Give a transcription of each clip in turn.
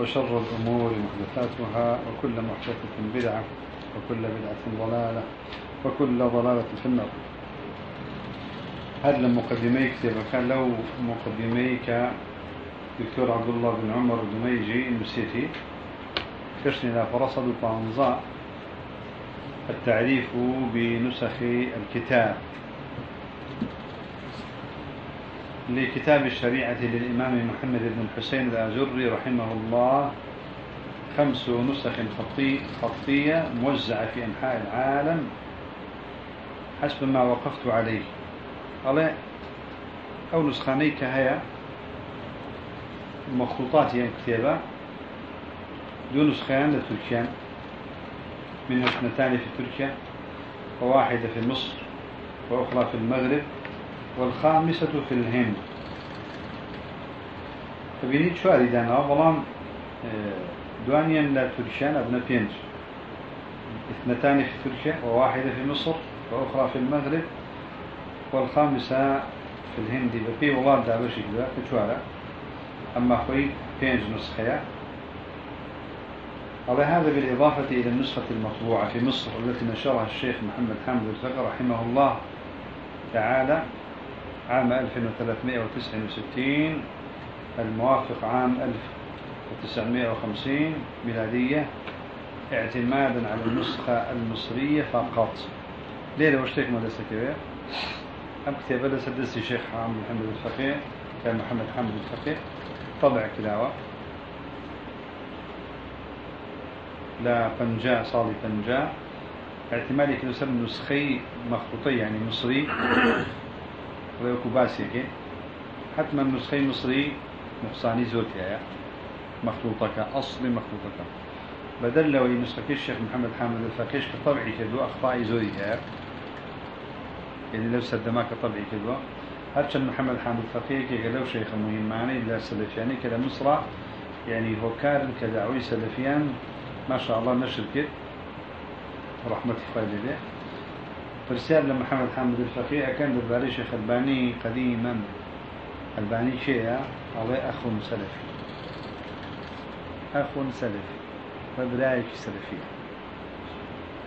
وشر الأمور محدثاتها وكل محدثة بدعة وكل بدعة ضلالة وكل ضلالة في النار. هذا مقدميك كان لو مقدميك دكتور عبد الله بن عمر الدميجي المسيتي كشني لا فرصد طانزاء التعريف بنسخ الكتاب. لكتاب الشريعة للإمام محمد بن الحسين الآجري رحمه الله خمس نسخ خطي خطية موزعة في أنحاء العالم. حسب ما وقفت عليه. على أو نسخانيك هيا مخطوطات يعني كتابة. دون نسخان لتركيا. من اثنتان في تركيا وواحدة في مصر وأخرى في المغرب. والخامسة في الهند. فبيني شواري دانا بلان آه، دوانيا لا تركيان ابن بينج اثنتان في تركيا وواحدة في مصر وأخرى في المغرب. والخامسة في الهند. بفي والله دابشي كذا كتوارا أما خوي بينج نسخة على هذا بالإضافة إلى النسخة المطبوعة في مصر التي نشرها الشيخ محمد حامد الفقر رحمه الله تعالى. عام 1369 الموافق عام 1950 ميلادية اعتمادا على النسخة المصرية فقط. ليلة وشتيك مدرسة كبير أم كتابة لسدسي الشيخ محمد الفقيه كان محمد حمد الفقيه. طبع كلاوة لا فنجاء صالي فنجاء. اعتمادي سم نسخي مخطوطي يعني مصري. باسيكي حتما نسخي مصري نقصاني زوتي يا مخطوطك أصلي مخطوطك. بدل لو نسخة الشيخ محمد حامد الفقيش كطبعي كدو أخطاء زوري يا يعني لو سدماك طبعي كدو. هرشا محمد حامد الفقيه كي لو شيخ مهماني لا سلفياني كلا مصر يعني هو كارن كدعوي سلفيان. ما شاء الله نشر كده. رحمة الله عليه. فرسال لمحمد حامد الفقيه كان بالباري شيخ ألباني قديما. ألباني شيء الله أخ سلفي. أخ سلفي. فبرايك سلفي.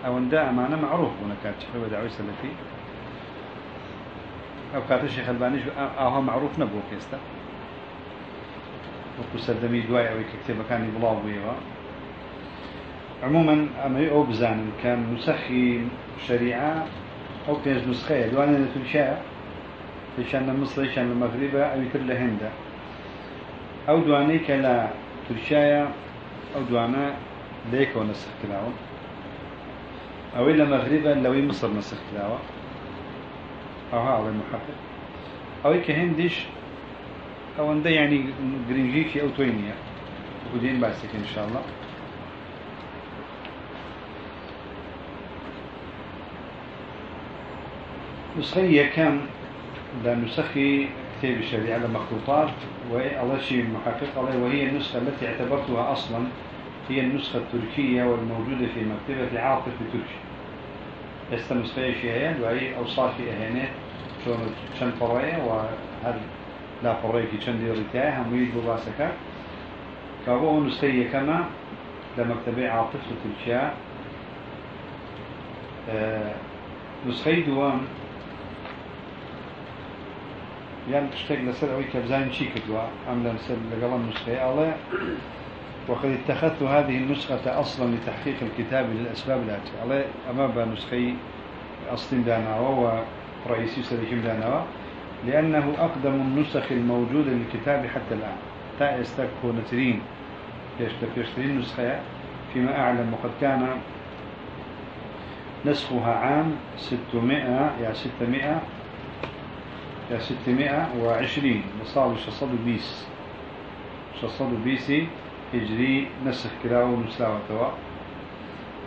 أو نداء معنا معروف هنا كانت شيخ دعوي سلفي. أو كانت الشيخ ألباني أو معروف نبوه كيستا. وكو سردمي دواي أو كتابة كان يبلاو بيوا عموما أما أو بزان كان نسخي شريعة أو كان نسخية. دوانا نتلشاء لشان مصر لشان المغرب أو يتر لهندا أو دواني كلا ترشايا أو دوانا ليك ونسخ كلاو أو إلا مغربا لو مصر نسخ كلاو أو هذا المحقق. أو كهندش أو عنده يعني جرينجيكي أو توينيا ودين باسك إن شاء الله. نسخية كم؟ لنسخي كتاب الشريعة لمخطوطات والله شيء محقق الله وهي النسخة التي اعتبرتها أصلا هي النسخة التركية والموجودة في مكتبة عاطف تركي است نسخة شيئا وهي أوصاف أهانات شون شن فرية وهل لا فرية كي شن ديرتها هم يجوا باسكا كابو نسخية كما لمكتبة عاطف تركيا. آه نسخي دوام. يعني تشتاق لسر كبزان شي كدوا أم لسر لقلم نسخة الله وقد اتخذت هذه النسخة أصلا لتحقيق الكتاب للأسباب الآتية. الله أما نسخي أصل دانا وهو رئيسي سليكم دانا لأنه أقدم النسخ الموجودة للكتاب حتى الآن. تا يستكو نترين يشترين نسخة فيما أعلم وقد كان نسخها عام 600 يا 600 يا 620 مصاب شصد بيس. شصد بيسي هجري نسخ كلاو نسلاوة توا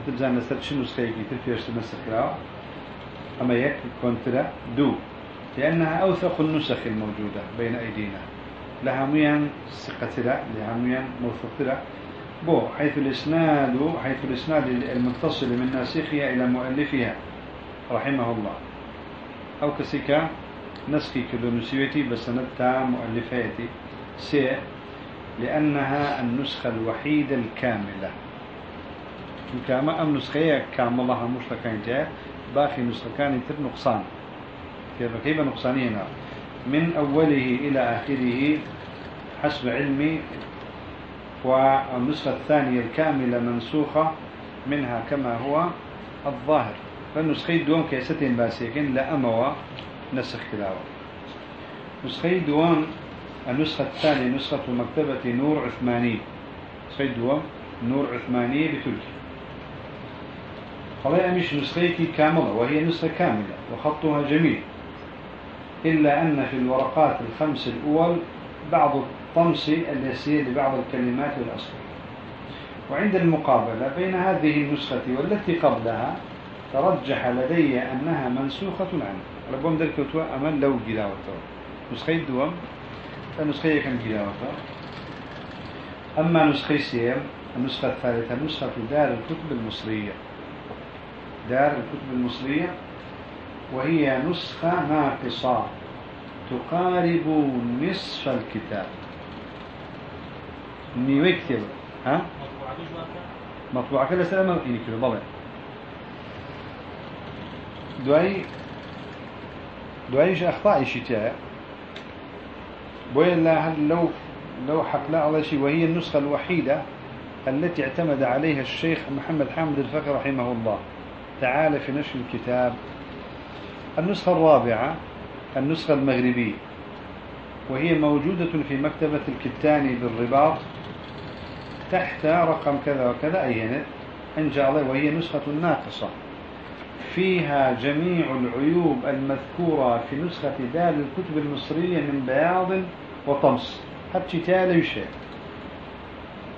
تبزان لسر شنو سخيكي ترفيش تنسخ كراوة أما يك كونترا دو. لأنها أوثق النسخ الموجودة بين أيدينا. لها ميان سقترا لها ميان موثقترا. بو حيث الإسناد حيث الإسناد المتصل من ناسخها إلى مؤلفها رحمه الله. أو كسيكا نسخي كدو نسيوتي بسندتا مؤلفاتي. سي لأنها النسخة الوحيدة الكاملة. كما أم نسخية كاملة مشتكين باقي نسخة كان يتر نقصان. كيف كيف نقصانين من أوله إلى آخره حسب علمي والنسخة الثانية الكاملة منسوخة منها كما هو الظاهر. فالنسخة دوام كيستين باسيكين لا أموا نسخ تلاوة نسخة دوام النسخة الثانية نسخة مكتبة نور عثماني. نسخة دوام نور عثمانية بتركيا. خلايا مش نسختي كاملة وهي نسخة كاملة وخطها جميل. إلا أن في الورقات الخمس الأول بعض الطمس اليسير لبعض الكلمات والأصل. وعند المقابلة بين هذه النسخة والتي قبلها ترجح لدي أنها منسوخة عنه. ربما ذلك أمل لو جلاوته نسخة دوام فنسخة كم جلاوته أما نسخة سيم النسخة الثالثة نسخة دار الكتب المصرية. دار الكتب المصرية وهي نسخة ناقصة. تقارب نصف الكتاب. نيوي كتاب ها؟ مطبوعة كلا سلامة إني كده ضلع دعي دعيش أخطاء شتاء بويلا لو لو حقنا على شيء وهي النسخة الوحيدة التي اعتمد عليها الشيخ محمد حامد الفقر رحمه الله تعالى في نشر الكتاب. النسخة الرابعة النسخة المغربية. وهي موجودة في مكتبة الكتاني بالرباط تحت رقم كذا وكذا أينت إن جاء الله وهي نسخة ناقصة. فيها جميع العيوب المذكورة في نسخة دال الكتب المصرية من بياض وطمس. حتى تالي شيء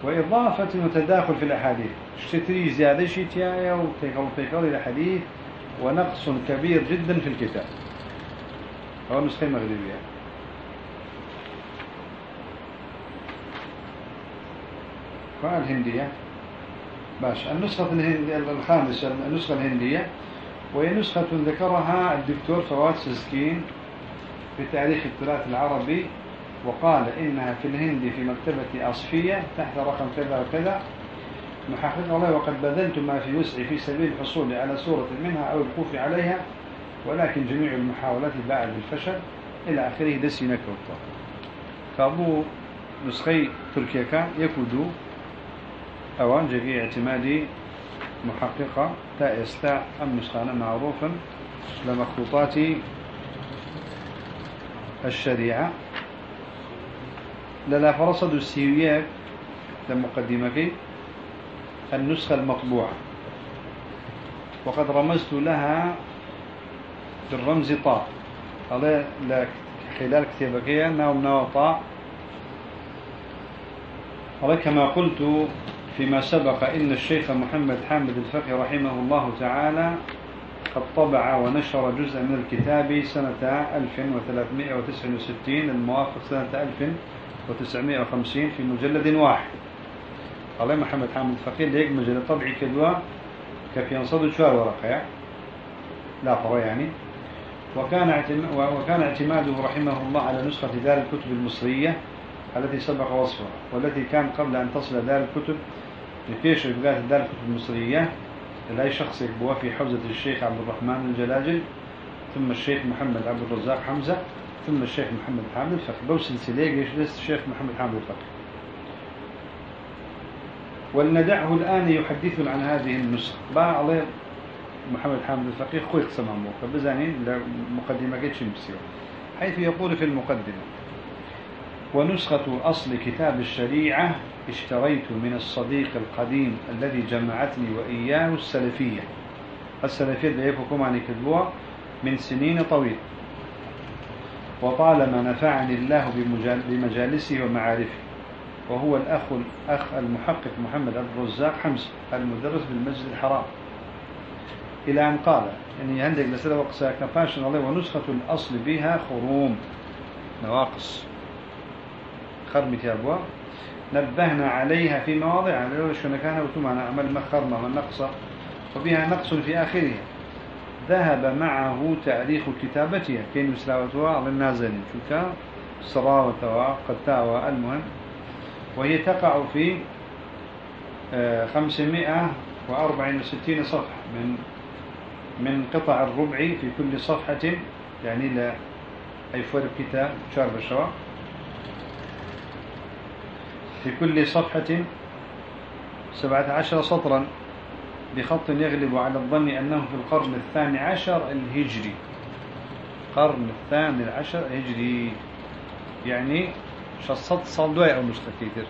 وإضافة وتداخل في الأحاديث. اشتري زيادة شتايا وتيكل تيكل الحديث ونقص كبير جدا في الكتاب. هو نسخة مغربية. الهندية. باش. النسخة الخامسة النسخة الهندية. وهي نسخة ذكرها الدكتور فواد سزكين في تاريخ التراث العربي وقال إنها في الهند في مكتبة أصفية تحت رقم كذا وكذا. محقق الله وقد بذلت ما في وسعي في سبيل الحصول على صورة منها أو الوقوف عليها ولكن جميع المحاولات باعت بالفشل إلى آخره دسي نكوتا كابو نسخي تركيا كان يكودو أوان جاكي اعتمادي محققة تا يستع أم نسخانا معروفا لمخطوطات الشريعة. للا فرصد السيوية لمقدمك النسخة المطبوعة. وقد رمزت لها بالرمز طاء. خلال كتابك نوم نوم طاء. هذا كما قلت فيما سبق إن الشيخ محمد حامد الفقي رحمه الله تعالى قد طبع ونشر جزءا من الكتاب سنة 1369 الموافق سنة 1950 في مجلد واحد. الله محمد حامد الفقي ليك مجلد طبعي كدوا كفي ينصد شوار ورقة لا فرى يعني. وكان وكان اعتماده رحمه الله على نسخة دار الكتب المصرية التي سبق وصفها والتي كان قبل أن تصل دار الكتب رفقات دار الكتب المصرية لا شخص يكبوا في حوزة الشيخ عبد الرحمن الجلاجل ثم الشيخ محمد عبد الرزاق حمزة ثم الشيخ محمد حامد بو سلسلة يجلس الشيخ محمد حامد الفقي ولندعه الآن يحدثنا عن هذه النسخة. بعض محمد حامد الفقيه خوي قسم عمو فبزانين مقدمة قد شمسيو حيث يقول في المقدمة ونسخة أصل كتاب الشريعة اشتريت من الصديق القديم الذي جمعتني وإياه السلفية. السلفية اللي يفكم عن كتبوها من سنين طويلة وطالما نفعني الله بمجالسه ومعارفه وهو الأخ الأخ المحقق محمد عبد الرزاق حمزة المدرس بالمسجد الحرام. إلى أن قال يعني عندك لسنة وقصة كفاشن الله ونسخة الأصل بها خروم نواقص. خرم تابوا نبهنا عليها في مواضع. على شو كان وتمعنا عمل مخرمة من نقصة. وبها نقص في آخرها ذهب معه تاريخ كتابتها كين مسلاوتها على النازلين شو كان صراوة قتاوة المهم. وهي تقع في آه، خمسمائة وأربعين وستين صفحة. من من قطع الربع في كل صفحة. يعني لا أي فرق كتاب شارب الشواء في كل صفحة سبعة عشر سطرا بخط يغلب على الظن أنه في القرن الثاني عشر الهجري. القرن الثاني عشر الهجري. يعني شصت صلدوي أو نسخة كثير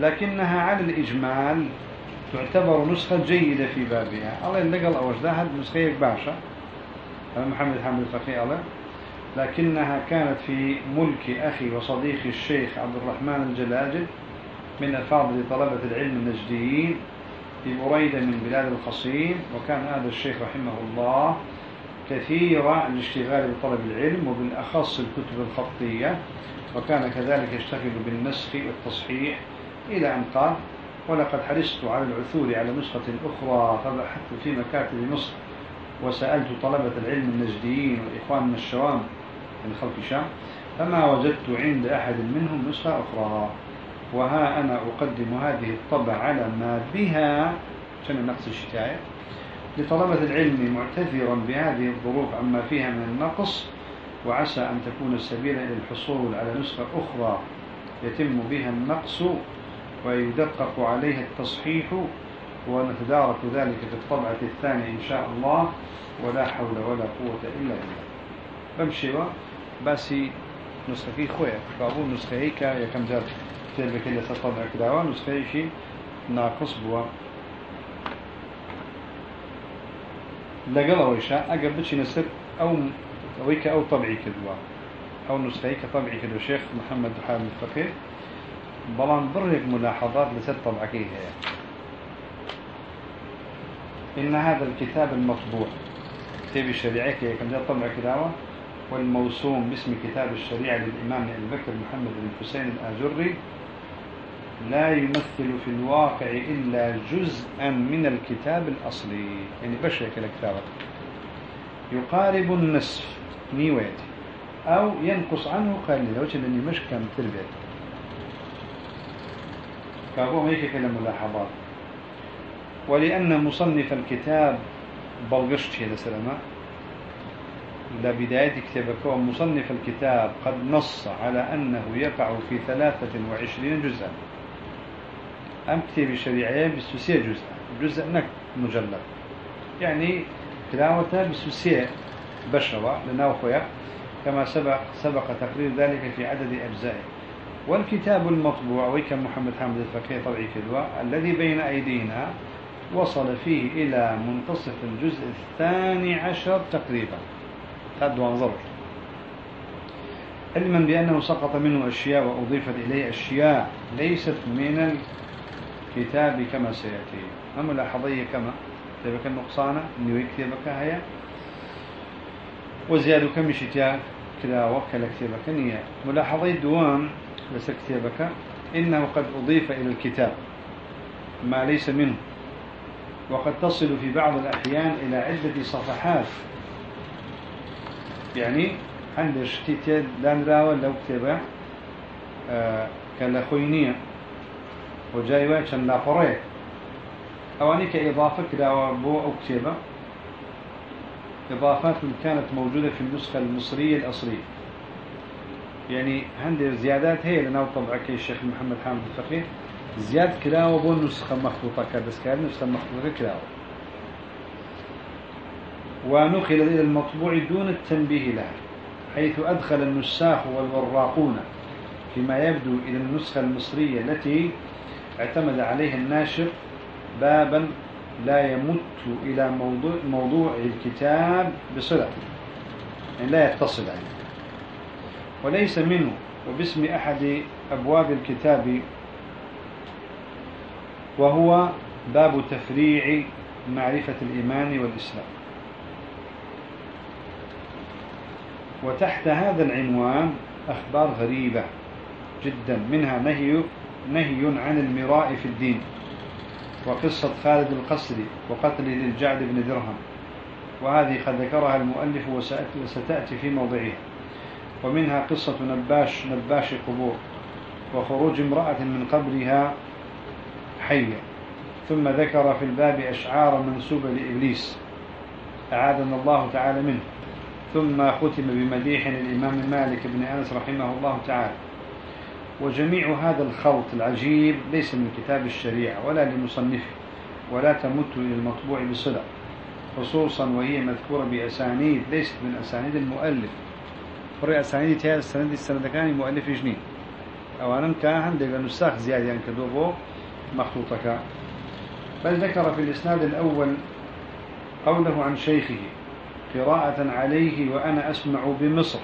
لكنها على الإجمال تعتبر نسخة جيدة في بابها. الله ينقل أوش ده نسخة باشا محمد حامد الفقيه الله. لكنها كانت في ملك أخي وصديقي الشيخ عبد الرحمن الجلاجل من الفاضل طلبة العلم النجديين في بريدة من بلاد القصيم وكان هذا الشيخ رحمه الله كثير الاشتغال بطلب العلم وبالأخص الكتب الخطية وكان كذلك يشتغل بالنسخ والتصحيح إلى أن قال ولقد حرصت على العثور على نسخة أخرى فبحثت في مكاتب مصر وسألت طلبة العلم النجديين والإخوان من الشوام من خلف الشام فما وجدت عند أحد منهم نسخة أخرى. وها أنا أقدم هذه الطبع على ما بها شنو نقص الشتاية لطلبة العلم معتذرا بهذه الظروف عما فيها من النقص وعسى أن تكون السبيل إلى الحصول على نسخة أخرى يتم بها النقص ويدقق عليها التصحيح ونتدارك ذلك في الطبعة الثانية إن شاء الله ولا حول ولا قوة إلا بالله. بمشي في خويا بابو نسخة هيك يا كم جار سطبع كداوا نسخة شيء ناقص بوا لقل أويشا أقل بتشي نسر أو ويك أو طبعي كدوا أو نسخة هيك طبعي كدوا شيخ محمد حامد الفقيه بلان برهق ملاحظات لسد طبعكيه هي إن هذا الكتاب المطبوع. كتاب الشريعة كم جاء طبع كداوة والموسوم باسم كتاب الشريعة للإمام أبي بكر محمد بن حسين الآجري لا يمثل في الواقع إلا جزءا من الكتاب الأصلي. يعني بشرك الكتابة يقارب النصف. نيويت. أو ينقص عنه قليلا. وجه لأني مش كم تربيت كابوهم هيك كلام ملاحظات ولأن مصنف الكتاب بلغشت هذا سلامة لبداية كتابك ومصنف الكتاب قد نص على أنه يقع في ثلاثة وعشرين جزءا. أم كتاب الشريعة بسوسية جزء جزء نك مجلد. يعني تلاوته بسوسية بشرة لناوخويا كما سبق سبق تقرير ذلك في عدد أجزائه. والكتاب المطبوع ويكم محمد حامد الفقيه طبعي كدوى الذي بين أيدينا وصل فيه إلى منتصف الجزء الثاني عشر تقريبا. قد وانظر. علما بأنه سقط منه أشياء وأضيفت إليه أشياء ليست من الكتاب كما سيأتي. أما لاحظية كما؟ كتابك النقصانة أنه كتابك هيا؟ وزيادة كم شتاء كلا وكلا كتابك نية ملاحظي دوام لس كتابك إنه قد أضيف إلى الكتاب ما ليس منه. وقد تصل في بعض الأحيان إلى عدة صفحات يعني عند شتيت دان راوة لو كتابة آه كالخوينية وجايوة كان لا أواني كإضافة كراوة بو أو كتابة إضافات كانت موجودة في النسخة المصرية الأصلية. يعني عندي زيادات هي لنا طبعا كي الشيخ محمد حامد الفقيه. زياد كلاوة بو نسخة مخطوطة كدس كان نسخة مخطوطة كلاوة. ونقل إلى المطبوع دون التنبيه له حيث أدخل النساخ والوراقون فيما يبدو إلى النسخة المصرية التي اعتمد عليها الناشر بابا لا يمت إلى موضوع, موضوع الكتاب بصلة يعني لا يتصل عليه. وليس منه وباسم أحد أبواب الكتاب وهو باب تفريع معرفة الإيمان والإسلام. وتحت هذا العنوان أخبار غريبة جدا منها نهي نهي عن المراء في الدين وقصة خالد القصري وقتله للجعد بن درهم. وهذه قد ذكرها المؤلف وستأتي في موضعها ومنها قصة نباش نباش قبور وخروج امرأة من قبرها حية. ثم ذكر في الباب أشعار منسوبة لإبليس أعاذنا الله تعالى منه. ثم ختم بمديح للإمام مالك بن أنس رحمه الله تعالى. وجميع هذا الخلط العجيب ليس من كتاب الشريعة ولا لمصنفه ولا تمت إلى المطبوع بصلة خصوصا وهي مذكورة بأسانيد ليست من أسانيد المؤلف. فرق أسانيد هي السند السند كان المؤلف جنين. أو أنا كان عندك نساخ زيادة يعني كدوبو مخطوطك بل ذكر في الإسناد الأول قوله عن شيخه قراءة عليه وأنا أسمع بمصر.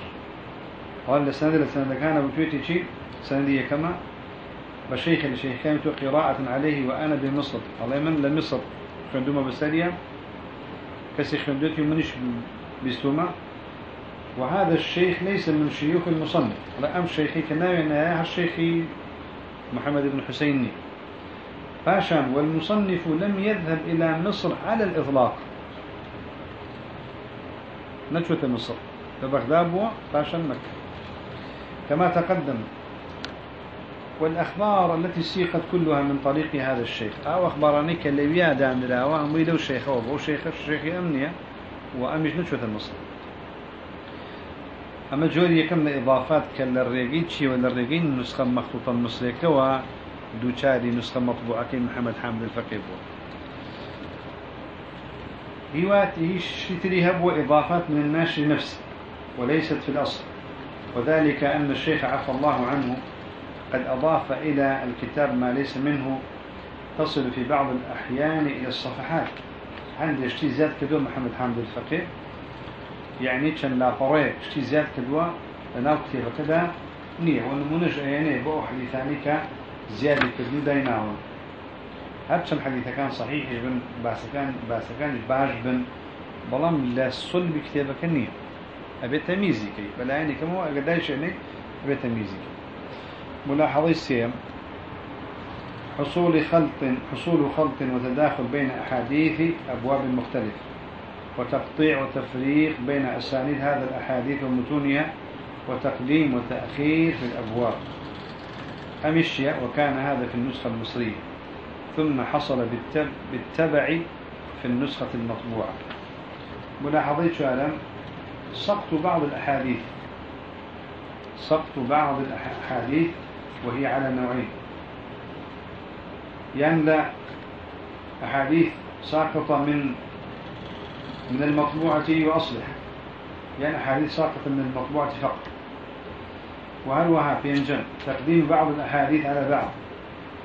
قال السند السند كان بتويتي شيء سندية كما. بشيخ الشيخ كان قراءة عليه وأنا بمصر. الله من لمصر. خندوما بساليا كسي خندوتي منش بستوما وهذا الشيخ ليس من شيوخ المصنف. لا أم شيخي كناوي أنها الشيخ محمد بن حسيني. فاشان والمصنف لم يذهب إلى مصر على الإطلاق. نجوة مصر فبغداد فاشان مكة. كما تقدم والأخبار التي سيقت كلها من طريق هذا الشيخ. أو أخبارني كالليبيا دان لا وأمي لو شيخ أو شيخ الشيخ أمنية وأمش نشوة المصر أما جوري كم إضافات كالرقيد شي والرقين نسخة مخطوطة مصرية و دوشاري نسخة مطبوعة محمد حامد الفقيه هيوات هيش تريها بو إضافات من الناشر نفسه وليست في الأصل. وذلك أن الشيخ عفى الله عنه قد أضاف إلى الكتاب ما ليس منه تصل في بعض الأحيان إلى الصفحات. عندي اشتي زياد كدو محمد حامد الفقيه. يعني كان لا فريق اشتي زياد كدو لناو كتير كذا نية ونمونج يعني بو حديثاني زيادة كدو دايناون هرچم حديث كان صحيح بن باسكان باسكان باش بن كتابك نية. أبي تميزي كي. بلا يعني كمو أقدايش يعني أبي تميزي كي. ملاحظة السيم حصول خلط حصول خلط وتداخل بين أحاديث أبواب مختلفة وتقطيع وتفريق بين أسانيد هذا الأحاديث ومتونها وتقديم وتأخير في الأبواب. أمشي وكان هذا في النسخة المصرية. ثم حصل بالتبع في النسخة المطبوعة. ملاحظة شو سقط بعض الأحاديث. سقط بعض الأحاديث وهي على نوعين. ينلع أحاديث ساقطة من من المطبوعة وأصلح يعني أحاديث ساقطة من المطبوعة فقط. وهل وها في تقديم بعض الأحاديث على بعض؟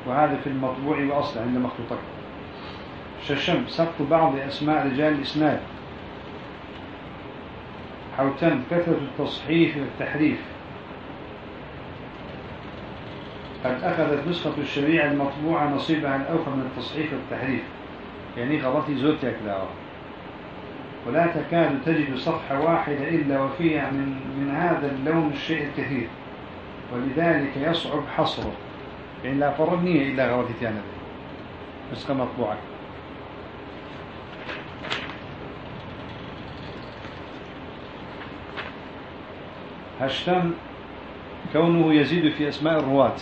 وهذا في المطبوع وأصله عند مخطوطك ششم سقط بعض أسماء رجال الإسناد. حوتن كثرة التصحيف والتحريف. قد أخذت نسخة الشريعة المطبوعة نصيبها الأوفى من التصحيف والتحريف. يعني غلطي زوتي أكلاوة ولا تكاد تجد صفحة واحدة إلا وفيها من, من هذا اللون الشيء الكثير. ولذلك يصعب حصره. يعني لا فرنية إلا غلطي تانا نسخة مطبوعة هشتم كونه يزيد في أسماء الرواة.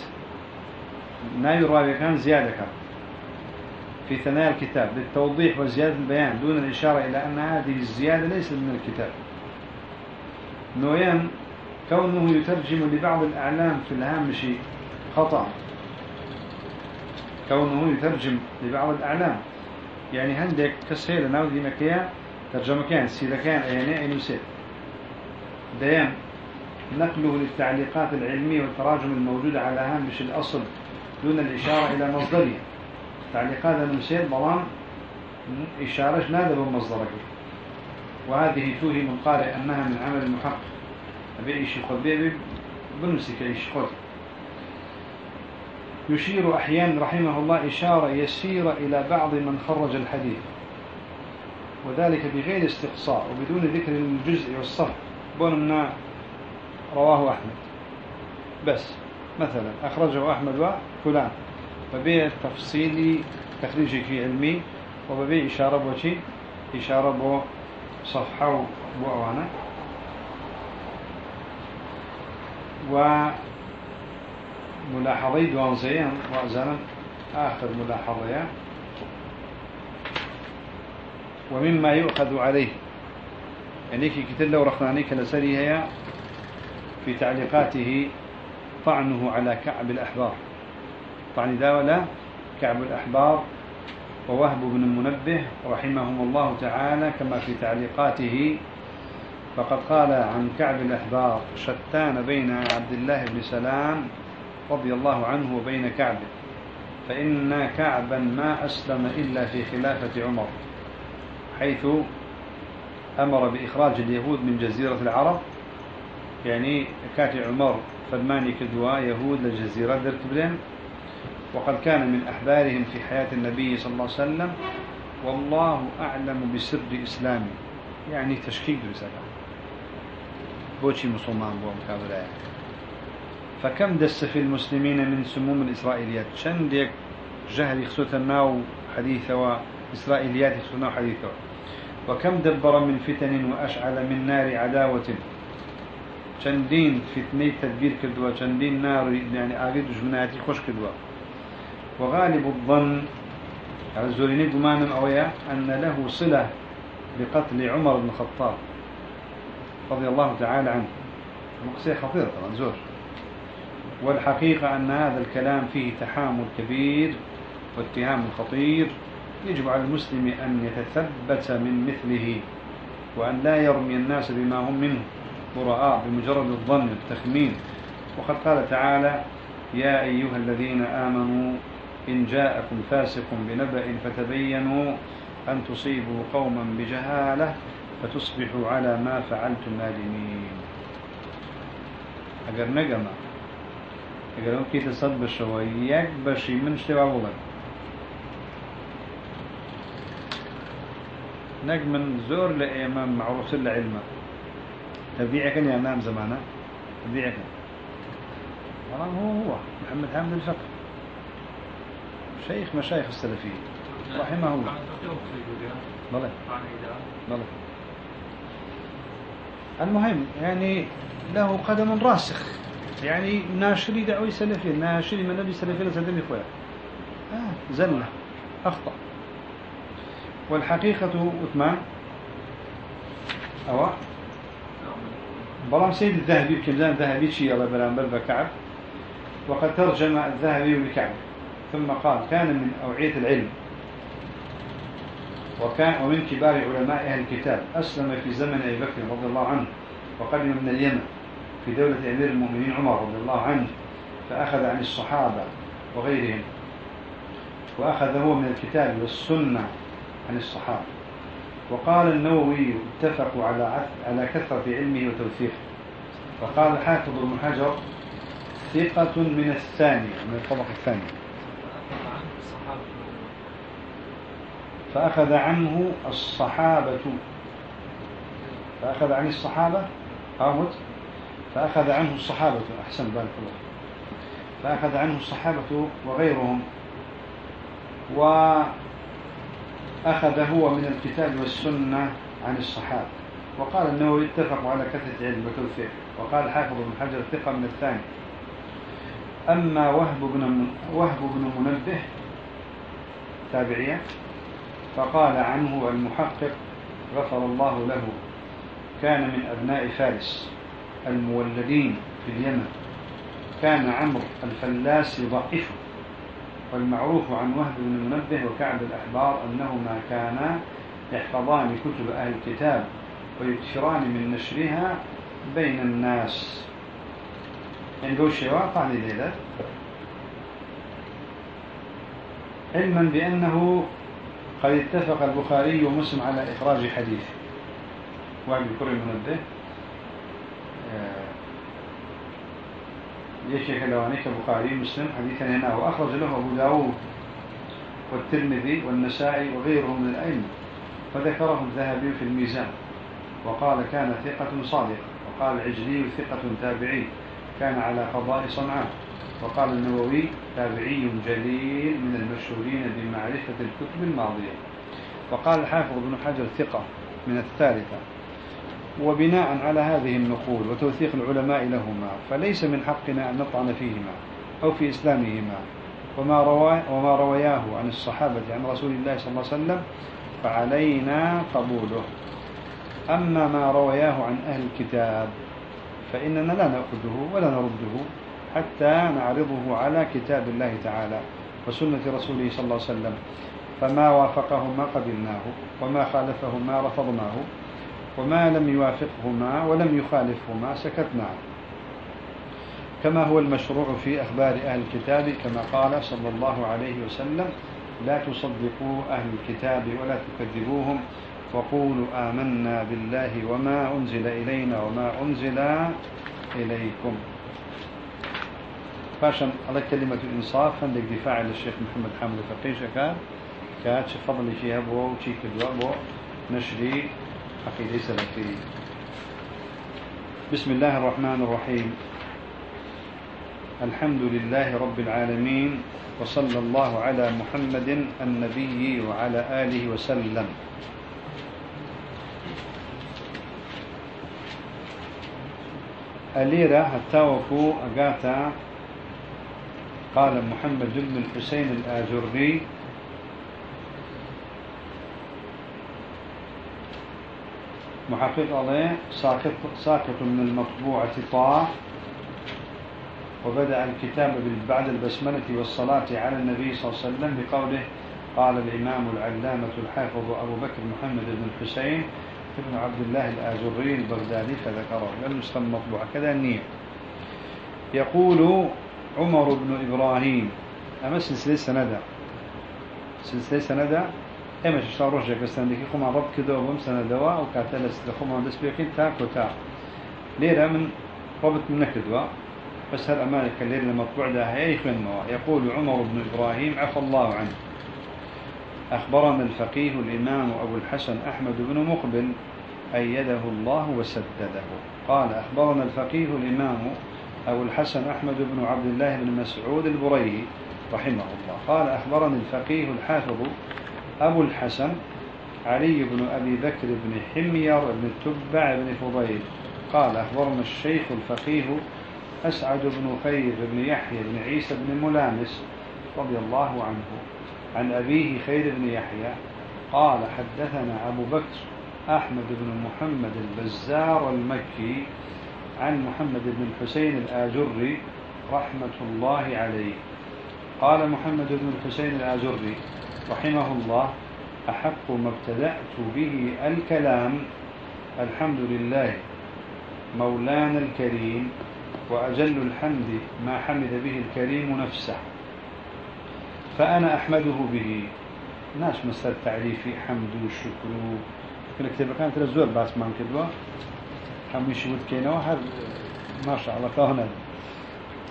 ناوي الراوي كان زيادة. كان في ثنايا الكتاب للتوضيح وزيادة البيان دون الإشارة إلى أن هذه الزيادة ليست من الكتاب. نويان كونه يترجم لبعض الأعلام في الهامش خطأ. كونه يترجم لبعض الأعلام. يعني هندك كسهيلة ناو دي مكيا ترجمة كان سيدة كان أي نسيت. ديان نقله للتعليقات العلمية والتراجم الموجودة على هامش الأصل دون الإشارة إلى مصدره تعليقات المسير بلان إشارة نادر مصدرك وهذه توهم القارئ أنها من عمل المحقق أبي إيش بيبي بنمسك إيش خذ يشير أحيانا رحمه الله إشارة يسيرة إلى بعض من خرج الحديث. وذلك بغير استقصاء وبدون ذكر الجزء والصف بونمنا رواه أحمد. بس مثلا أخرجه أحمد وفلان. فبيع تفصيلي تخريجي في علمي وببيع إشارة بوشي إشارة بو صفحة وأوانا وملاحظي دوانزيان وأزانا آخر ملاحظة ومما يؤخذ عليه يعني كي كتل لو رخنانيك لسري في تعليقاته طعنه على كعب الأحبار. طعن داولة كعب الأحبار ووهب بن المنبه رحمهم الله تعالى كما في تعليقاته فقد قال عن كعب الأحبار شتان بين عبد الله بن سلام رضي الله عنه وبين كعب. فإن كعبا ما أسلم إلا في خلافة عمر حيث أمر بإخراج اليهود من جزيرة العرب. يعني كاتي عمر فلماني كدوا يهود للجزيرة درت وقد كان من أحبارهم في حياة النبي صلى الله عليه وسلم والله أعلم بسر إسلامي. يعني تشكيك رسالة بوشي مسلمان بوم كابرايا فكم دس في المسلمين من سموم الإسرائيليات؟ شندك جهل يخصوت الناو حديثة وإسرائيليات يخصوت الناو حديثة؟ وكم دبر من فتن وأشعل من نار عداوة؟ چندين فتنة تدبير كدوا چندين نار يعني آغيد جمناتي خوش كدوا وغالب الظن على الزوريني دمانا أويا أن له صلة بقتل عمر بن الخطاب رضي الله تعالى عنه. مقصية خطيرة طبعا زور. والحقيقة أن هذا الكلام فيه تحامل كبير واتهام خطير يجب على المسلم أن يتثبت من مثله وأن لا يرمي الناس بما هم منه براء بمجرد الظن التخمين وقد قال تعالى يا أيها الذين آمنوا إن جاءكم فاسق بنبأ فتبينوا أن تصيبوا قوما بجهالة فتصبحوا على ما فعلتم نادمين أجر نجمة. أجر كي تصد بشويك بشي من شتوا أولا نجم زور لإمام معروف العلم تبيعك يا إمام زمانه تبيعك هو هو محمد حامد الفقه شيخ مشايخ السلفيين رحمه الله بلى بلى المهم يعني له قدم راسخ يعني ناشري دعوي سلفي ناشري من نبي سلفي لسلمي خويا آه زلة أخطأ. والحقيقة أثمان أو بلام سيد الذهبي كمزان الذهبي شيء الله بلان بكعب. وقد ترجم الذهبي بكعب. ثم قال كان من أوعية العلم. وكان ومن كبار علماء أهل الكتاب أسلم في زمن أبي بكر رضي الله عنه وقدم من اليمن. في دولة أمير المؤمنين عمر رضي الله عنه فأخذ عن الصحابة وغيرهم وأخذ هو من الكتاب والسنة عن الصحابة. وقال النووي اتفقوا على على كثرة علمه وتوثيقه. فقال حافظ ابن حجر ثقة من الثانية من الطبقة الثانية. فأخذ عنه الصحابة. فأخذ عن الصحابة؟ أهد فأخذ عنه الصحابة أحسن بارك الله فأخذ عنه الصحابة وغيرهم وأخذ هو من الكتاب والسنة عن الصحابة. وقال أنه يتفق على كثرة علم وتوثيق وقال حافظ بن حجر الثقة من الثاني. أما وهب بن وهب بن منبه تابعية فقال عنه المحقق غفر الله له كان من أبناء فارس. المولدين في اليمن كان عمرو الفلاس ضعيف والمعروف عن وهب بن المنبه وكعب الأحبار أنهما كانا يحفظان كتب أهل الكتاب ويكثران من نشرها بين الناس. قول شواء طعني ليلة علما بأنه قد اتفق البخاري ومسلم على إخراج حديث وعن بكر المنبه يشيخ لوانيك البخاري مسلم حديثا هنا وأخرج له أبو داود والترمذي والنسائي وغيرهم من الأئمة فذكره الذهبي في الميزان وقال كان ثقة صادق وقال عجلي ثقة تابعي. كان على قضاء صنعاء. وقال النووي تابعي جليل من المشهورين بمعرفة الكتب الماضية. وقال الحافظ بن حجر ثقة من الثالثة. وبناء على هذه النقول وتوثيق العلماء لهما فليس من حقنا أن نطعن فيهما أو في إسلامهما. وما, رواه وما روياه عن الصحابة عن رسول الله صلى الله عليه وسلم فعلينا قبوله. أما ما روياه عن أهل الكتاب فإننا لا نأخذه ولا نرده حتى نعرضه على كتاب الله تعالى وسنة رسوله صلى الله عليه وسلم. فما وافقهما قبلناه وما خالفهما رفضناه. وما لم يوافقهما ولم يخالفهما سكتنا. كما هو المشروع في أخبار أهل الكتاب كما قال صلى الله عليه وسلم لا تصدقوا أهل الكتاب ولا تكذبوهم وقولوا آمنا بالله وما أنزل إلينا وما أنزل إليكم. فاشن على كلمة الإنصاف عندك دفاع للشيخ محمد حامد شكار كاتش فضل فيها بو وشي كدوا بو نشري عقيدة سلفي بسم الله الرحمن الرحيم. الحمد لله رب العالمين وصلى الله على محمد النبي وعلى آله وسلم. أليرة حتى وفو أقاتا قال محمد بن الحسين الآجري محقق عليه ساقط, ساقط من المطبوعة طاع وبدأ الكتاب بعد البسملة والصلاة على النبي صلى الله عليه وسلم بقوله قال الإمام العلامة الحافظ أبو بكر محمد بن الحسين ابن عبد الله الآجري البغدادي فذكره يسمى مطبوع كذا النية. يقول عمر بن إبراهيم أما سلسلة سندة؟ سلسلة سندة أما ششتا رجع كستان خما رب كده وهم سندة أو كاتل خما دس بيكين تاك وتاك ليرة من ربط من نكدوا بس هل أمانك الليلة المطبوع ده هي يقول عمر بن إبراهيم عفى الله عنه. أخبرنا الفقيه الإمام أبو الحسن أحمد بن مقبل أيده الله وسدده. قال أخبرنا الفقيه الإمام أبو الحسن أحمد بن عبد الله بن مسعود البريدي رحمه الله. قال أخبرني الفقيه الحافظ أبو الحسن علي بن أبي بكر بن حمير بن تبع بن فضيل. قال أخبرنا الشيخ الفقيه أسعد بن خير بن يحيى بن عيسى بن ملامس رضي الله عنه عن أبيه خير بن يحيى. قال حدثنا أبو بكر أحمد بن محمد البزار المكي عن محمد بن الحسين الآجري رحمة الله عليه. قال محمد بن الحسين الآجري رحمه الله أحق ما ابتدأت به الكلام الحمد لله مولانا الكريم وأجل الحمد ما حمد به الكريم نفسه. فأنا أحمده به. ناش مستر تعريفي حمد وشكر كل كتاب كان ترى زور باس مان كدوا همش كينا هذا ما شاء الله كهنا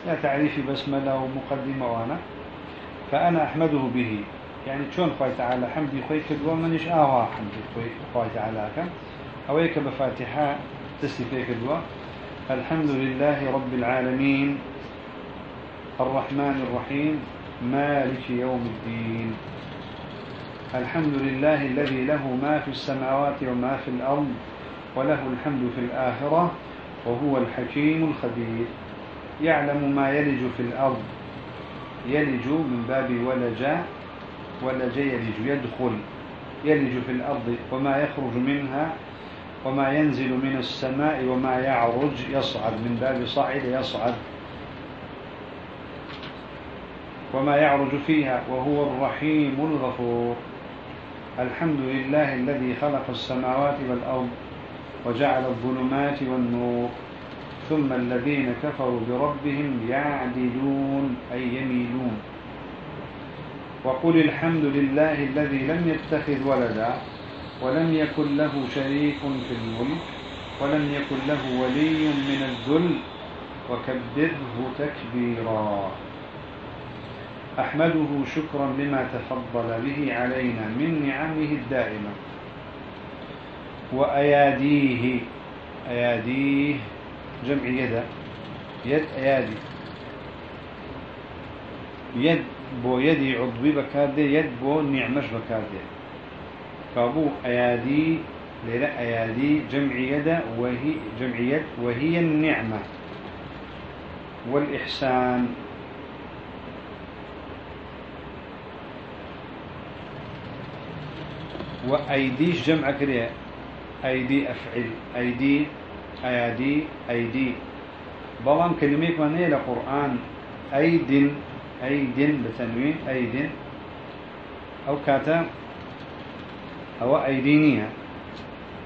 يا تعريفي بسملة ومقدمة وأنا فأنا أحمده به. يعني شون خوي تعالى؟ حمدي خوي كدوا منش آه حمدي خوي خوي تعالى كم؟ أويك بفاتحة تستفيك كدوا الحمد لله رب العالمين. الرحمن الرحيم. مالك يوم الدين. الحمد لله الذي له ما في السماوات وما في الأرض وله الحمد في الآخرة وهو الحكيم الخبير. يعلم ما يلج في الأرض. يلج من باب ولج. ولج يلج يدخل يلج في الأرض وما يخرج منها وما ينزل من السماء وما يعرج يصعد من باب صعد يصعد. وما يعرج فيها وهو الرحيم الغفور. الحمد لله الذي خلق السماوات والأرض وجعل الظلمات والنور. ثم الذين كفروا بربهم يعدلون أي يميلون. وقل الحمد لله الذي لم يتخذ ولدا ولم يكن له شريك في الملك ولم يكن له ولي من الذل وكبره تكبيرا. أحمده شكرا لما تفضل به علينا من نعمه الدائمة. وأياديه أياديه جمع يد يد أيادي. يد بو يدي عضوي بكاردي يد بو نعمش بكاردي فابو أيادي ليلة أيادي جمع يد وهي جمع يد وهي النعمة. والإحسان. وأيديش جمع كريه أيدي أفعل أيدي أيادي أيدي. بلان كلميك من إلى قرآن أيد أيد بتنوين أيد أو كاتا أو أيدينية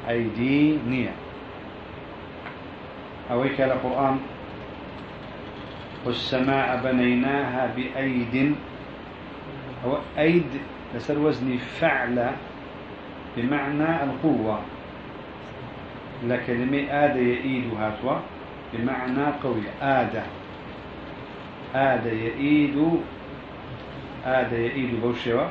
أيدينية أو كلا قرآن والسماء بنيناها بأيد. أو أيد لسر وزني فعل بمعنى القوة. لكلمة آدى يئيد هاتوا بمعنى قوي آدى آدى يئيد آدى يئيد بوشوا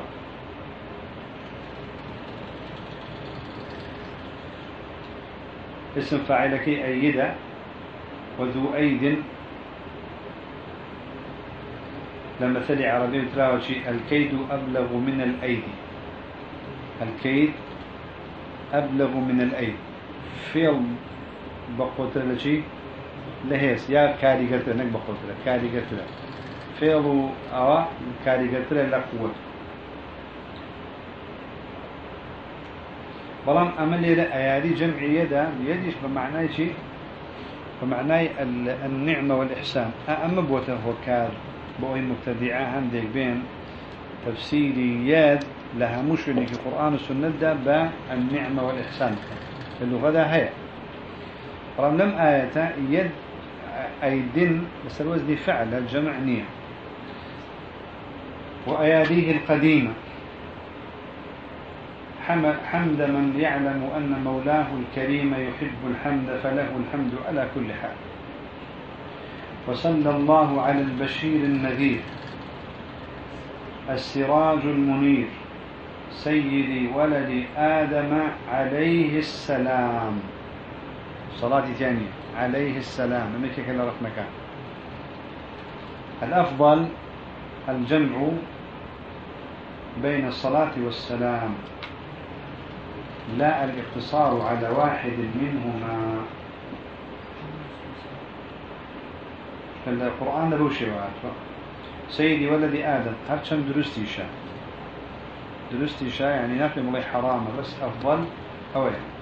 اسم فاعلك أيد وذو أيد. لما تلي عربي تراوى شيء الكيد أبلغ من الأيدي. الكيد أبلغ من الأيدي. فعل بقوتر لشي لهيس يا كاري قتل نك بقوتر كاري قتل فعل أو كاري قتل لقوة بلان أمل يدا أيادي جمع يدا يديش بمعنى شيء بمعنى النعمة والإحسان. أما بوته هو كار بوي مبتدعة عندك بين تفسيري يد لها مشوني في القرآن والسنة دا بالنعمة والإحسان. اللغة دا هي. رغم لم آية يد أيدن بس الوزن فعل الجمع نية. وأياديه القديمة. حمد من يعلم أن مولاه الكريم يحب الحمد فله الحمد على كل حال. وصلى الله على البشير النذير السراج المنير سيد ولد آدم عليه السلام. صلاة ثانية عليه السلام. ممكن كلا رف مكان الأفضل الجمع بين الصلاة والسلام. لا الاقتصار على واحد منهما. القرآن له شيء سيدي ولد آدم هرشم درستي شاء درستي شاء يعني نافي ملي حرام بس أفضل أولا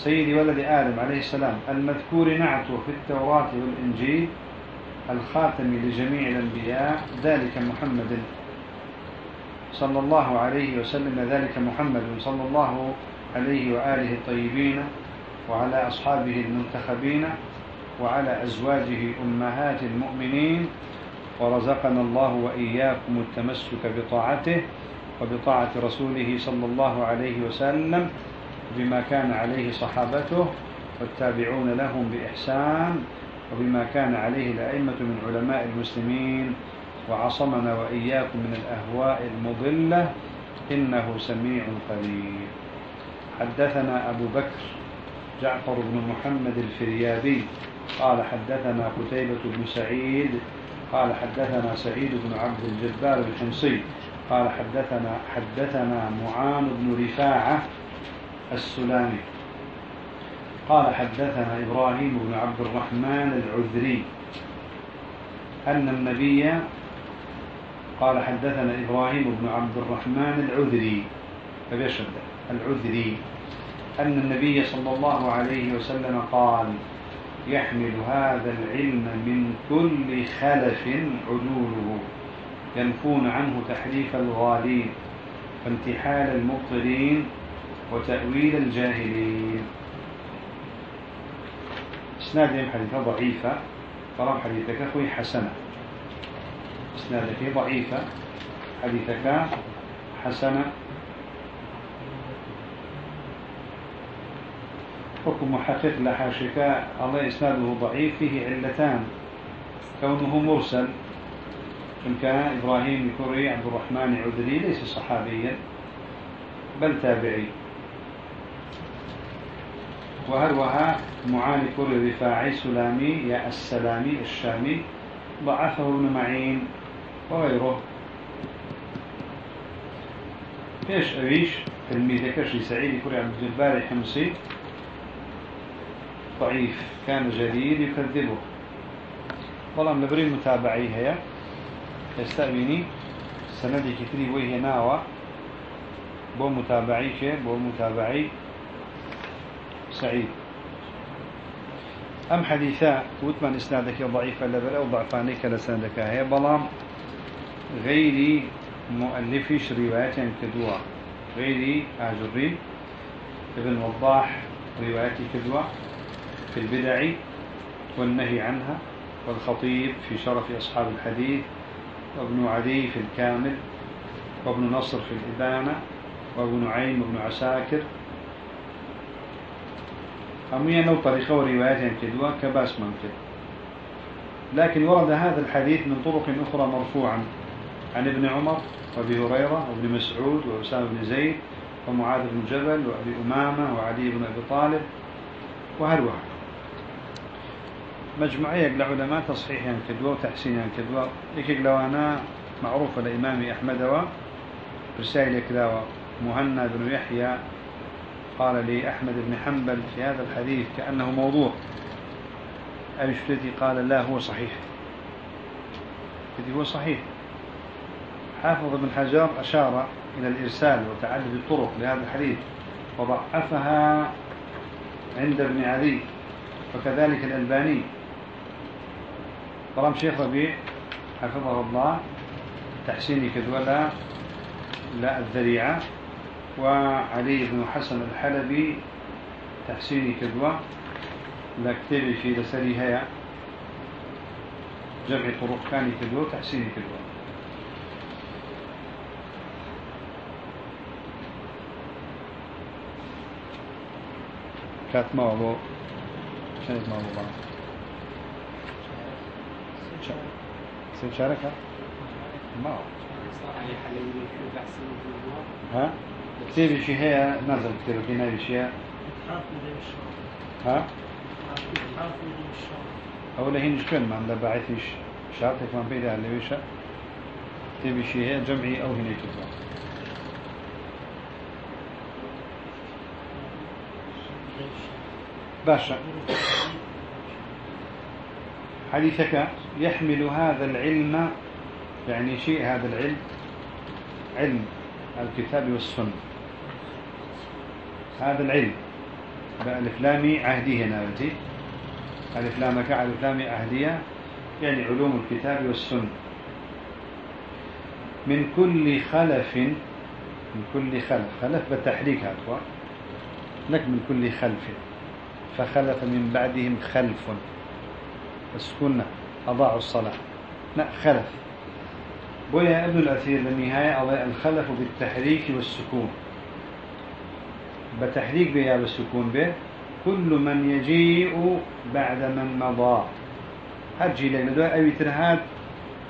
سيدي ولد آدم عليه السلام المذكور نعته في التوراة والإنجيل الخاتم لجميع الأنبياء ذلك محمد. صلى الله عليه وسلم ذلك محمد صلى الله عليه وآله الطيبين وعلى أصحابه المنتخبين وعلى أزواجه أمهات المؤمنين ورزقنا الله وإياكم التمسك بطاعته وبطاعة رسوله صلى الله عليه وسلم. بما كان عليه صحابته والتابعون لهم بإحسان وبما كان عليه الأئمة من علماء المسلمين وعصمنا وإياكم من الأهواء المضلة إنه سميع قريب. حدثنا أبو بكر جعفر بن محمد الفريابي قال حدثنا قتيبة بن سعيد قال حدثنا سعيد بن عبد الجبار الحمصي قال حدثنا حدثنا معان بن رفاعة السلامي. قال حدثنا إبراهيم بن عبد الرحمن العذري أن النبي قال حدثنا إبراهيم بن عبد الرحمن العذري. فبيشد العذري. أن النبي صلى الله عليه وسلم قال يحمل هذا العلم من كل خلف عدوله ينفون عنه تحريف الغالين وانتحال المبطلين وتأويل الجاهلين. إسناد حديثة ضعيفة ترى حديثك أخوي حسنة إسنادك ضعيفة حديثك حسنة حكم محقق لحاشك الله إسناده ضعيف فيه علتان. كونه مرسل. إن كان إبراهيم كوري عبد الرحمن عذري ليس صحابيا بل تابعي. وهروها معاني كوري رفاعي سلامي يا السلامي الشامي. ضعفه ابن معين وغيره. إيش أبيش تلميذ كشي سعيد كوري عبد الجبار الحمصي. ضعيف كان جليل يكذبه. والله لبري المتابعي هي يستأميني سندي كتري وهي ناوى بو متابعي شيء بو متابعي. سعيد. أم حديثا وثمان إسنادك ضعيفة لبل أو ضعفانيك لسندك هي بلام غيري مؤلفش روايات كدوى غيري آجري ابن وضاح روايات كدوى في البدع والنهي عنها والخطيب في شرف أصحاب الحديث وابن عدي في الكامل وابن نصر في الإبانة وابن نعيم وابن عساكر أمية نو طريقة وروايات كدوة كباس ممكن لكن ورد هذا الحديث من طرق أخرى مرفوعا. عن ابن عمر وأبي هريرة وابن مسعود وأسامة بن زيد ومعاذ بن جبل وأبي أمامة وعلي بن أبي طالب وهلوها مجموعية لعلماء تصحيح يعني كدوة وتحسين يعني لكن لو أنا معروفة لإمام أحمد و رسائل كدوة مهنا بن يحيى قال لي أحمد بن حنبل في هذا الحديث كأنه موضوع. أبي شفتي قال لا هو صحيح. هو صحيح. حافظ بن حجر أشار إلى الإرسال وتعدد الطرق لهذا الحديث وضعفها عند ابن عدي وكذلك الألباني. طالما شيخ ربيع حفظه الله تحسيني كدولا لا الذريعة. وعلي بن حسن الحلبي تحسيني كدوة لا كتابي في لسري هيا. جمع طرق كاني كدوة تحسيني كدوة. كانت موضوع شنو موضوع سنشاركها؟ ما ها؟ كتير شيء هي نزل فينا شيء ها أولا هي نشكل ما عندها بعثيش شرطك ما بيدا اللي ويشا شيء هي جمعي أو هنا كتير باشا حديثك يحمل هذا العلم يعني شيء هذا العلم علم الكتاب والسنة هذا العلم. بألف لام عهدية نابتي ألف لام كألف لام عهدية. يعني علوم الكتاب والسنة. من كل خلف من كل خلف. خلف بالتحريك هاتوا لك من كل خلف. فخلف من بعدهم خلف. السكون أضاعوا الصلاة. لا خلف. بويا ابن الأثير للنهاية الخلف بالتحريك والسكون. بتحريك بها بالسكون به كل من يجيء بعد من مضى. هرجي لنا دو أو ترهاد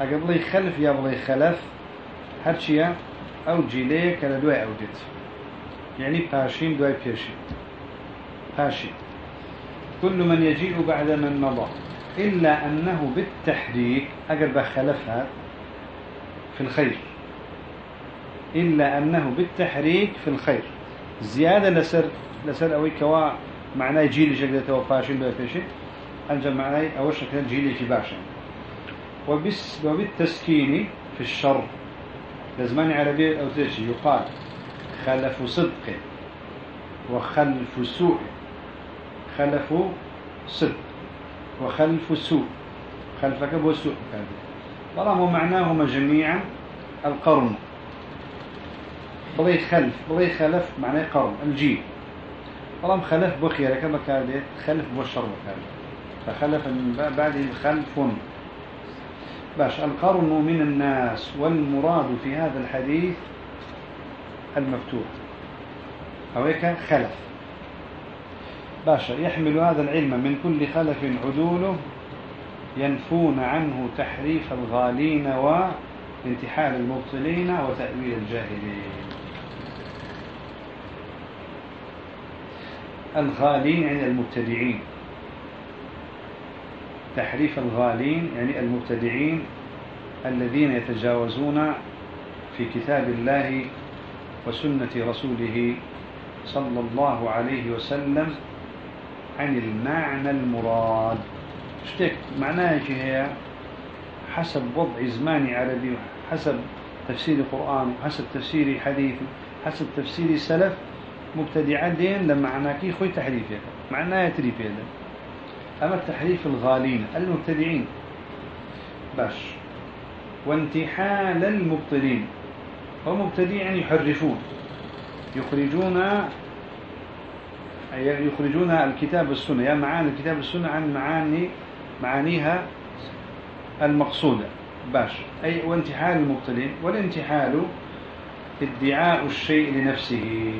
أقبلي خلف يا بلي خلف. هرشي أو جيلي كلا دو أودت يعني باشين دو بيرشي باشي كل من يجيء بعد من مضى. إلا أنه بالتحريك أقرب خلفها في الخير. إلا أنه بالتحريك في الخير. زيادة لسر أوي كوا معناه جيلي شكل توفاشين بلا فيشي؟ أنجم معناه جيلي في باشا. وبس وبالتسكين في الشر. لزمان عربي أو تيشي يقال خلف صدق وخلف سوء. خلف صدق وخلف سوء. خلفك هو سوء طالما معناهما جميعا القرن. بضي خلف. بضي خلف معناه قرن الجيل. طالما خلف بخير كما كان خلف بشر بكان فخلف من بعده خلف. باش القرن من الناس والمراد في هذا الحديث المفتوح. أو هيك خلف. باشا يحمل هذا العلم من كل خلف عدوله ينفون عنه تحريف الغالين وانتحال المبطلين وتأويل الجاهلين. الغالين يعني المبتدعين. تحريف الغالين يعني المبتدعين الذين يتجاوزون في كتاب الله وسنة رسوله صلى الله عليه وسلم عن المعنى المراد. اشتك معناه هي حسب وضع زماني عربي حسب تفسير القرآن حسب تفسير حديث حسب تفسير سلف مبتدعات دين لما معناكي خوي تحريف معناه يتريف هذا أما التحريف الغالين المبتدعين. باش. وانتحال المبطلين ومبتدعين يحرفون. يخرجون يخرجون الكتاب والسنة. يعني معاني الكتاب والسنة عن معاني معانيها المقصودة. باش. أي وانتحال المبطلين والانتحال ادعاء الشيء لنفسه.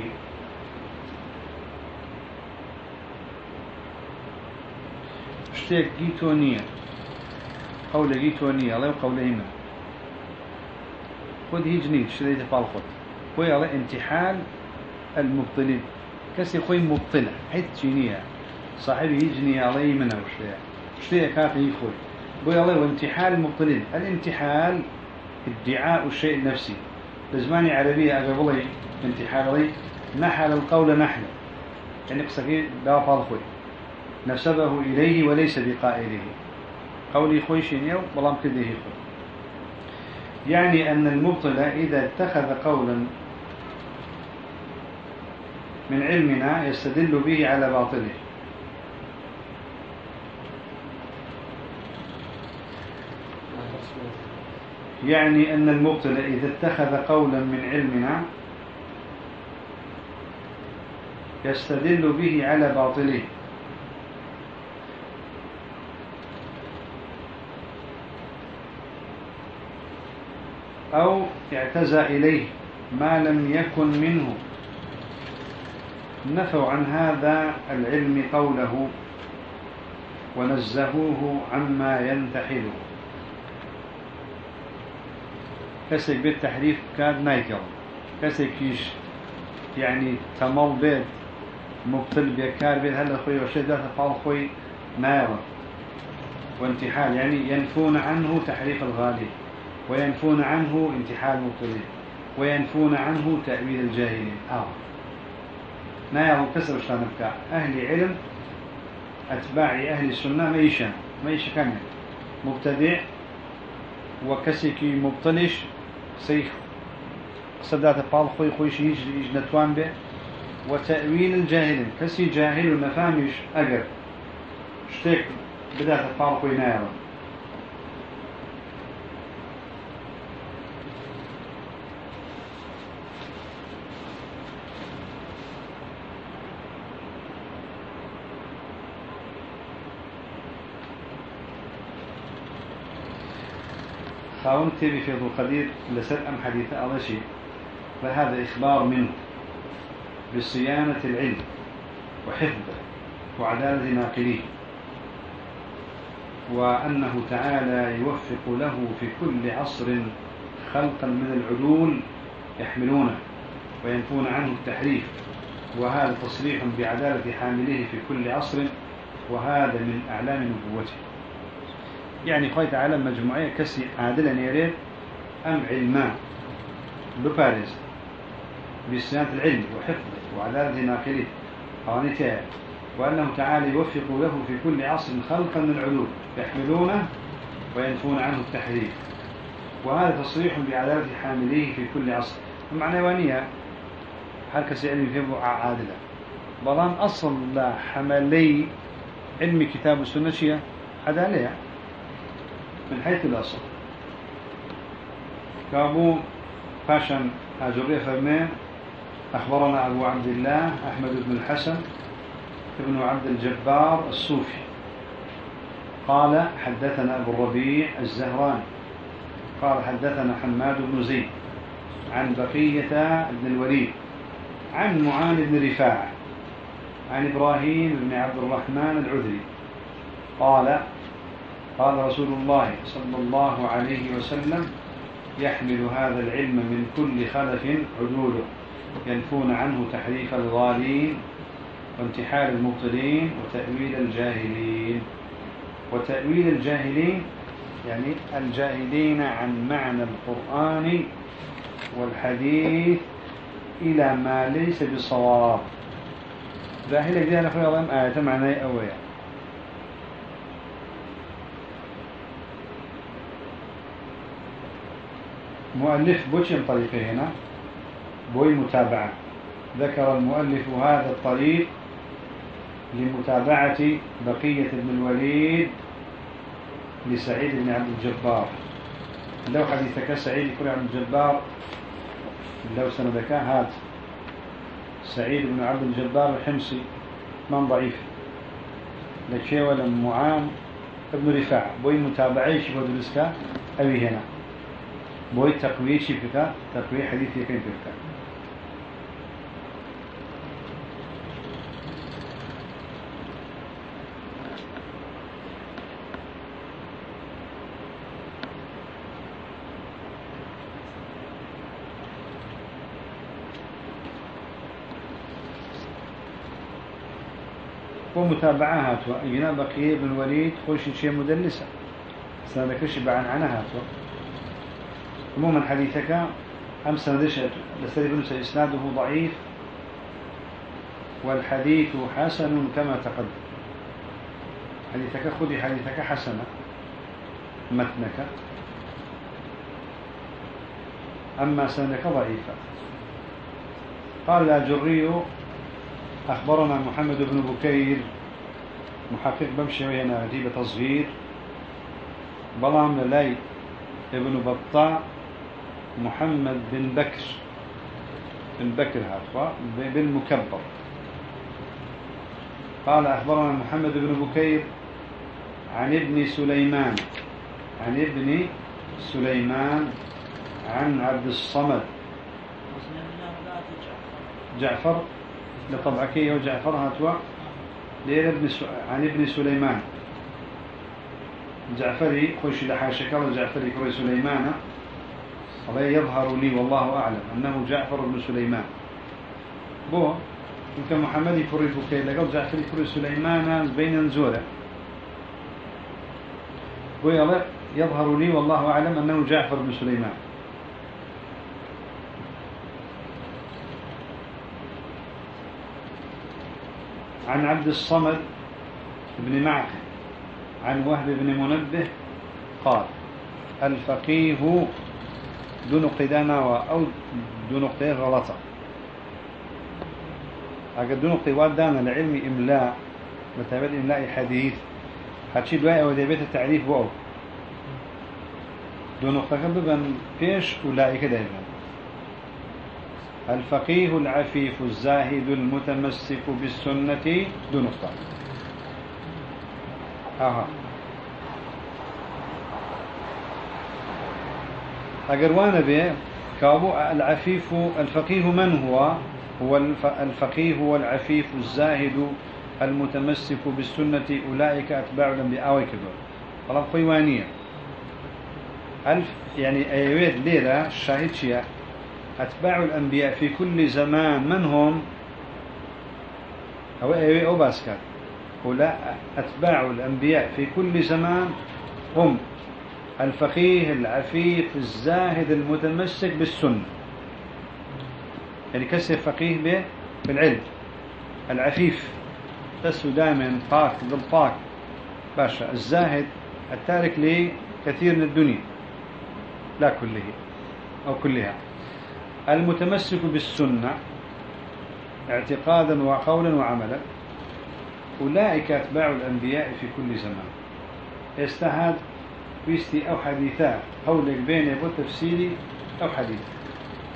شتێک گیتۆ نییە قولێکی تۆ نییە ئەڵێ قولەی من خۆت هیچ نیت شتێتە پاڵ خۆت خۆی ئەڵێ انتحال المبطلين. كسي خوي مبطلة حيث جينية. صاحبي يجني علي منه وشتيا شتيا كافي يخوي بوي الله وانتحال المبطلين. الانتحال ادعاء الشيء النفسي. بزماني عربية أقبلي انتحال لي نحل القول نحل يعني قصكي دافع الخوي نسبه إليه وليس بقائله. قولي خوي شينيو بلام كده خوي يعني أن المبطل إذا اتخذ قولا من علمنا يستدل به على باطله. يعني أن المبطل إذا اتخذ قولا من علمنا يستدل به على باطله. أو اعتزى إليه ما لم يكن منه. نفوا عن هذا العلم قوله ونزهوه عما ينتحله كسك بالتحريف كان نايكل كسك يش يعني تمال بيت مبتل بكار بيت هلا خوي وشي ذات قال خوي نايرة وانتحال يعني ينفون عنه تحريف الغالي وينفون عنه انتحال المبتلين وينفون عنه تأويل الجاهلين. آه. نايا كسر شلون بكا أهل علم أتباع أهل السنة ميشان ميش كامل. مبتدع وكسيكي مبطلش سيخ. صدات بال خوي خوي شيء يج نتوان به. وتأويل الجاهل كسي جاهل ما فهمش أجر شتك بدأت بال خوي نايا خاون تبي في ذو القدير لسر أم حديث أضشي فهذا إخبار منه بصيانة العلم وحفظه وعدالة ناقليه وأنه تعالى يوفق له في كل عصر خلقا من العدول يحملونه وينفون عنه التحريف. وهذا تصريح بعدالة حامله في كل عصر وهذا من أعلام نبوته. يعني خوي تعالى مجموعية كسي عادلة نيريد أم علمان بباريس. بصيانة العلم وحفظه وعدالة ناقله. قوانيته وأنه تعالى يوفق له في كل عصر خلقا من العلوم يحملونه وينفون عنه التحريف. وهذا تصريح بعدالة حامليه في كل عصر. المعنى وانية هل كسي علم فيه عادلة؟ بلان أصل لا حملي علم كتاب السنة شيء عدالة من حيث الأصل كابو فاشن أجري فرمين أخبرنا أبو عبد الله أحمد بن الحسن ابن عبد الجبار الصوفي. قال حدثنا أبو الربيع الزهراني. قال حدثنا حماد بن زيد عن بقية بن الوليد عن معان بن رفاعة عن إبراهيم بن عبد الرحمن العذري. قال قال رسول الله صلى الله عليه وسلم يحمل هذا العلم من كل خلف عدوله ينفون عنه تحريف الغالين وانتحال المبطلين وتأويل الجاهلين. وتأويل الجاهلين يعني الجاهلين عن معنى القرآن والحديث إلى ما ليس بصواب. جاهلة جاهلة أخوي الله آية معنى أويا. مؤلف بوشن طريقه هنا بوي متابعة. ذكر المؤلف هذا الطريق لمتابعة بقية ابن الوليد لسعيد بن عبد الجبار. لو حديثك سعيد بن عبد الجبار لو سندك هات. سعيد بن عبد الجبار الحمصي من ضعيف؟ لكي ولا معام ابن رفاع بوي متابعي شبه درسكا أبي هنا. بوي تقوية شبكة تقوية حديثي كيف تفكر ومتابعة هاتوا. إينا بقية بن وليد خوش شيء مدلسة. سندكش بعن عنها هاتوا. عموما حديثك أم لستدي بن إسناده ضعيف والحديث حسن كما تقدم. حديثك خذي حديثك حسنة متنك. أما سندك ضعيفة قال الجري أخبرنا محمد بن بكير محقق بمشي هنا هديبة تصغير. بلام للاي ابن بطاء محمد بن بكر. بن بكر هاتوا بن مكبر. قال أخبرنا محمد بن بكير عن ابن سليمان. عن ابن سليمان عن عبد الصمد. جعفر؟ لطبعكية وجعفر هاتوا. ليل ابن س... عن ابن سليمان. جعفري خوش لحاشك جعفري كروي سليمان. الله يظهر لي والله أعلم أنه جعفر بن سليمان. بو يمكن محمد يكري بكي لقل جعفر يكري سليمان بين نزوله. بو يظهر لي والله أعلم أنه جعفر بن سليمان. عن عبد الصمد بن معقل عن وهب بن منبه قال الفقيه دون قدانا أو دون قدانا غلطة. أقل دون قدانا لعلم إملاء متابع إملاء حديث هاتشي دواء وديبيت التعريف بأو دون قدانا ببن بيش أولئك دائما الفقيه العفيف الزاهد المتمسك بالسنة دون نقطة. آها أقروانا به كابو العفيف الفقيه من هو؟ هو الفقيه والعفيف الزاهد المتمسك بالسنة أولئك أتباع الأنبياء وكذا طلب قيوانية ألف يعني أيويد ليلة الشاهد شيء أتباع الأنبياء في كل زمان من هم؟ أو أيوة أو ولا أتباع الأنبياء في كل زمان هم. الفقيه العفيف الزاهد المتمسك بالسنة. يعني كسر فقيه بالعلم. العفيف تسو دائما طاق بالطاق باشا الزاهد التارك لكثير من الدنيا. لا كله أو كلها. المتمسك بالسنة اعتقادا وقولا وعملا. أولئك أتباع الأنبياء في كل زمان. يستهاد ويستي أو حديثا قولك بين يبو تفسيري أو حديث.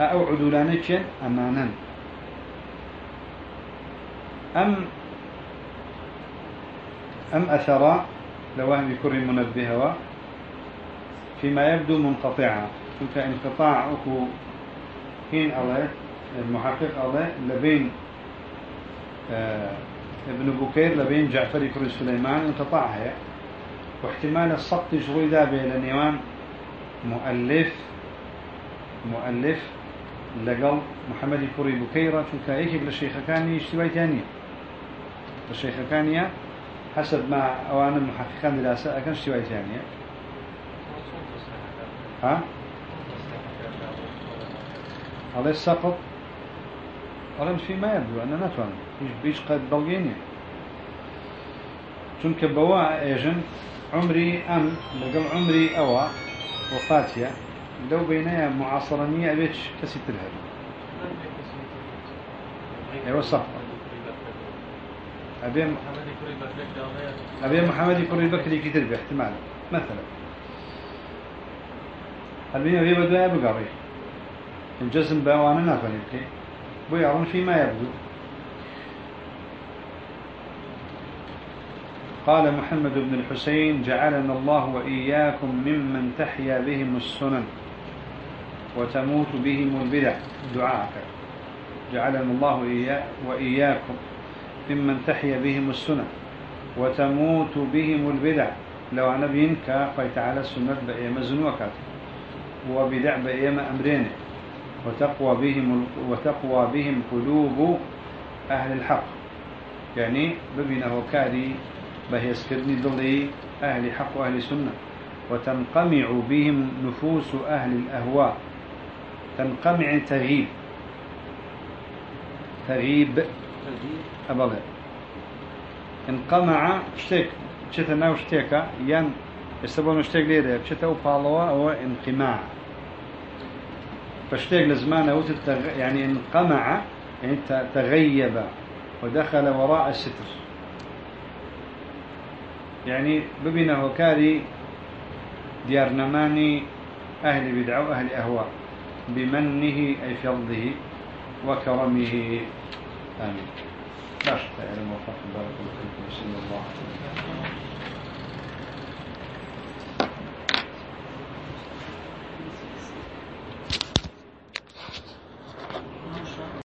أو عدولانك أمانا. أم أم أثر لوهم يكر منبهوا فيما يبدو منقطعا فك انقطاع أكو حين الله المحقق الله لبين آه ابن بكير لبين جعفر كري سليمان انقطع هي واحتمال السقط شغوي ذا بين مؤلف مؤلف لقل محمد كوري بكيرة كايك للشيخ كاني اشتباي تانية الشيخ كانية حسب ما أوان المحققان دراسة أكن اشتباي تانية ها؟ على السقط أرمز فيما يبدو أنا نتوان بيش قد بلغيني. چونك بوا ايجن عمري أم لقل عمري اوا وفاتيا لو بينها معاصرانية أبيتش كسي تلهب ايوا صح. أبي أبي محمد كوري بكري كتير باحتمال مثلا. البين أبي بدو بقاري الجزم بوانا نافني كي بو يعرون فيما يبدو. قال محمد بن الحسين جعلنا الله وإياكم ممن تحيا بهم السنن وتموت بهم البدع. دعاءك. جعلنا الله وإياكم ممن تحيا بهم السنن وتموت بهم البدع. لو أنا بينك تعالى السنة بأيام زنوكات وبدع بأيام أمرين. وتقوى بهم وتقوى بهم قلوب أهل الحق. يعني ببينه كاري بهيسكرني ضلي أهل حق وأهل سنة. وتنقمع بهم نفوس أهل الأهواء. تنقمع تغيب تغيب أبدا انقمع اشتك شتا ناو اشتكا ين يستبون اشتك ليرة شتا وبالوا هو انقماع فاشتك لزمانه يعني انقمع يعني تغيب. ودخل وراء الستر. يعني ببينه كاري ديار نماني أهل بدعة وأهل أهواء بمنه أي فضله وكرمه. آمين. الموفق. بارك الله فيكم الله